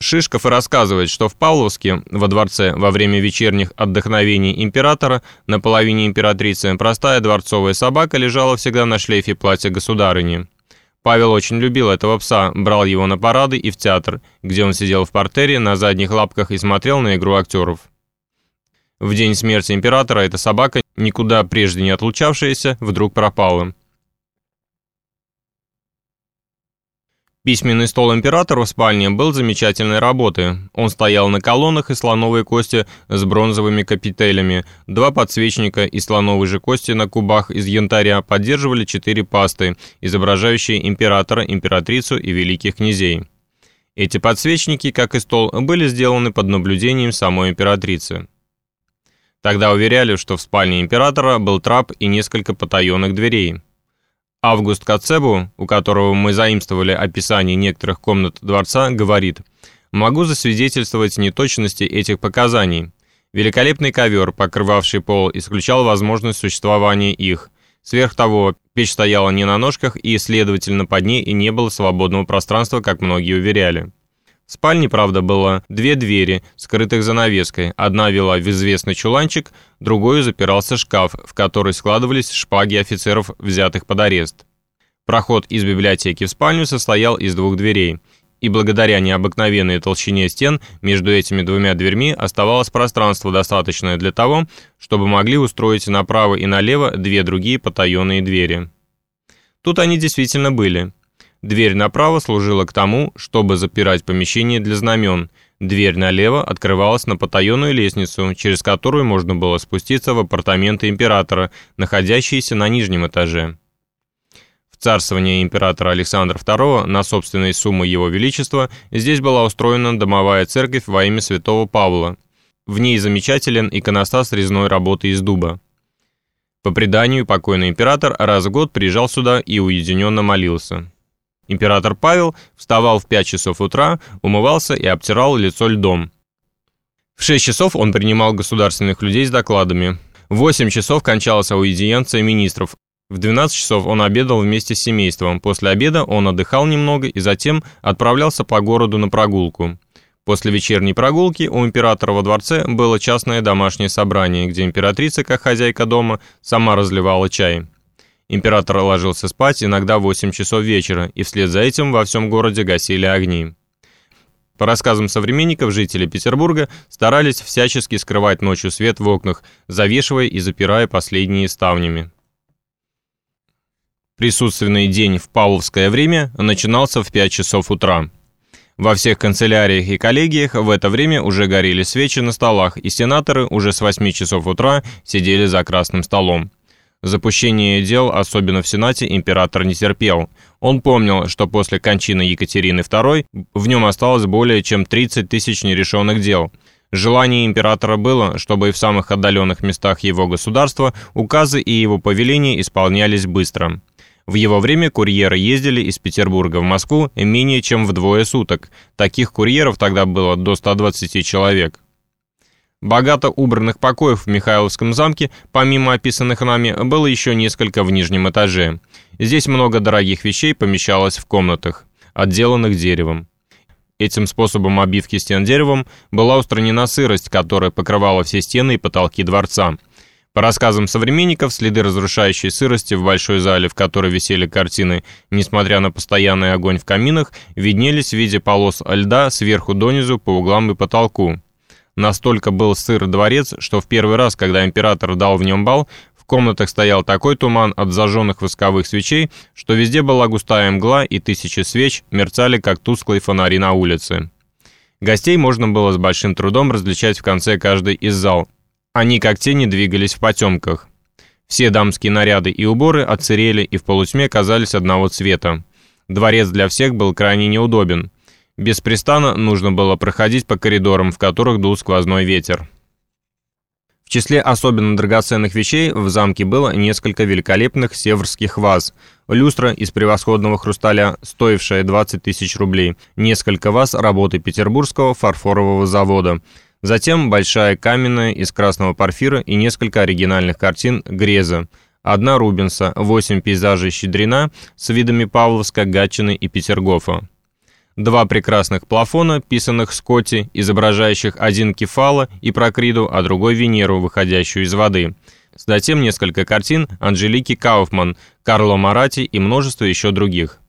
Шишков и рассказывает, что в Павловске, во дворце, во время вечерних отдохновений императора, на половине императрицы, простая дворцовая собака лежала всегда на шлейфе платья государыни. Павел очень любил этого пса, брал его на парады и в театр, где он сидел в портере на задних лапках и смотрел на игру актеров. В день смерти императора эта собака, никуда прежде не отлучавшаяся, вдруг пропала. Письменный стол императора в спальне был замечательной работы. Он стоял на колоннах из слоновой кости с бронзовыми капителями. Два подсвечника из слоновой же кости на кубах из янтаря поддерживали четыре пасты, изображающие императора, императрицу и великих князей. Эти подсвечники, как и стол, были сделаны под наблюдением самой императрицы. Тогда уверяли, что в спальне императора был трап и несколько потаенных дверей. Август Кацебу, у которого мы заимствовали описание некоторых комнат дворца, говорит «Могу засвидетельствовать неточности этих показаний. Великолепный ковер, покрывавший пол, исключал возможность существования их. Сверх того, печь стояла не на ножках, и, следовательно, под ней и не было свободного пространства, как многие уверяли. В спальне, правда, было две двери, скрытых занавеской. Одна вела в известный чуланчик, другой запирался шкаф, в который складывались шпаги офицеров, взятых под арест. Проход из библиотеки в спальню состоял из двух дверей, и благодаря необыкновенной толщине стен между этими двумя дверьми оставалось пространство, достаточное для того, чтобы могли устроить направо и налево две другие потаенные двери. Тут они действительно были – Дверь направо служила к тому, чтобы запирать помещение для знамен. Дверь налево открывалась на потаенную лестницу, через которую можно было спуститься в апартаменты императора, находящиеся на нижнем этаже. В царствование императора Александра II на собственной суммы его величества здесь была устроена домовая церковь во имя святого Павла. В ней замечателен иконостас резной работы из дуба. По преданию, покойный император раз в год приезжал сюда и уединенно молился. Император Павел вставал в 5 часов утра, умывался и обтирал лицо льдом. В 6 часов он принимал государственных людей с докладами. В 8 часов кончалась аудиенция министров. В 12 часов он обедал вместе с семейством. После обеда он отдыхал немного и затем отправлялся по городу на прогулку. После вечерней прогулки у императора во дворце было частное домашнее собрание, где императрица, как хозяйка дома, сама разливала чай. Император ложился спать иногда в 8 часов вечера, и вслед за этим во всем городе гасили огни. По рассказам современников, жители Петербурга старались всячески скрывать ночью свет в окнах, завешивая и запирая последние ставнями. Присутственный день в павловское время начинался в 5 часов утра. Во всех канцеляриях и коллегиях в это время уже горели свечи на столах, и сенаторы уже с 8 часов утра сидели за красным столом. Запущение дел, особенно в Сенате, император не терпел. Он помнил, что после кончины Екатерины II в нем осталось более чем 30 тысяч нерешенных дел. Желание императора было, чтобы и в самых отдаленных местах его государства указы и его повеления исполнялись быстро. В его время курьеры ездили из Петербурга в Москву менее чем в двое суток. Таких курьеров тогда было до 120 человек. Богато убранных покоев в Михайловском замке, помимо описанных нами, было еще несколько в нижнем этаже. Здесь много дорогих вещей помещалось в комнатах, отделанных деревом. Этим способом обивки стен деревом была устранена сырость, которая покрывала все стены и потолки дворца. По рассказам современников, следы разрушающей сырости в большой зале, в которой висели картины, несмотря на постоянный огонь в каминах, виднелись в виде полос льда сверху донизу по углам и потолку. Настолько был сыр дворец, что в первый раз, когда император дал в нем бал, в комнатах стоял такой туман от зажженных восковых свечей, что везде была густая мгла и тысячи свеч мерцали, как тусклые фонари на улице. Гостей можно было с большим трудом различать в конце каждой из зал. Они как тени двигались в потемках. Все дамские наряды и уборы отсырели и в полутьме казались одного цвета. Дворец для всех был крайне неудобен. Беспрестанно нужно было проходить по коридорам, в которых дул сквозной ветер. В числе особенно драгоценных вещей в замке было несколько великолепных северских ваз, люстра из превосходного хрусталя, стоившая 20 тысяч рублей, несколько ваз работы Петербургского фарфорового завода, затем большая каменная из красного порфира и несколько оригинальных картин Греза, одна Рубенса, восемь пейзажей Щедрина с видами Павловска, Гатчины и Петергофа. Два прекрасных плафона, писанных Скотти, изображающих один Кефала и Прокриду, а другой Венеру, выходящую из воды. Затем несколько картин Анжелики Кауфман, Карло Марати и множество еще других.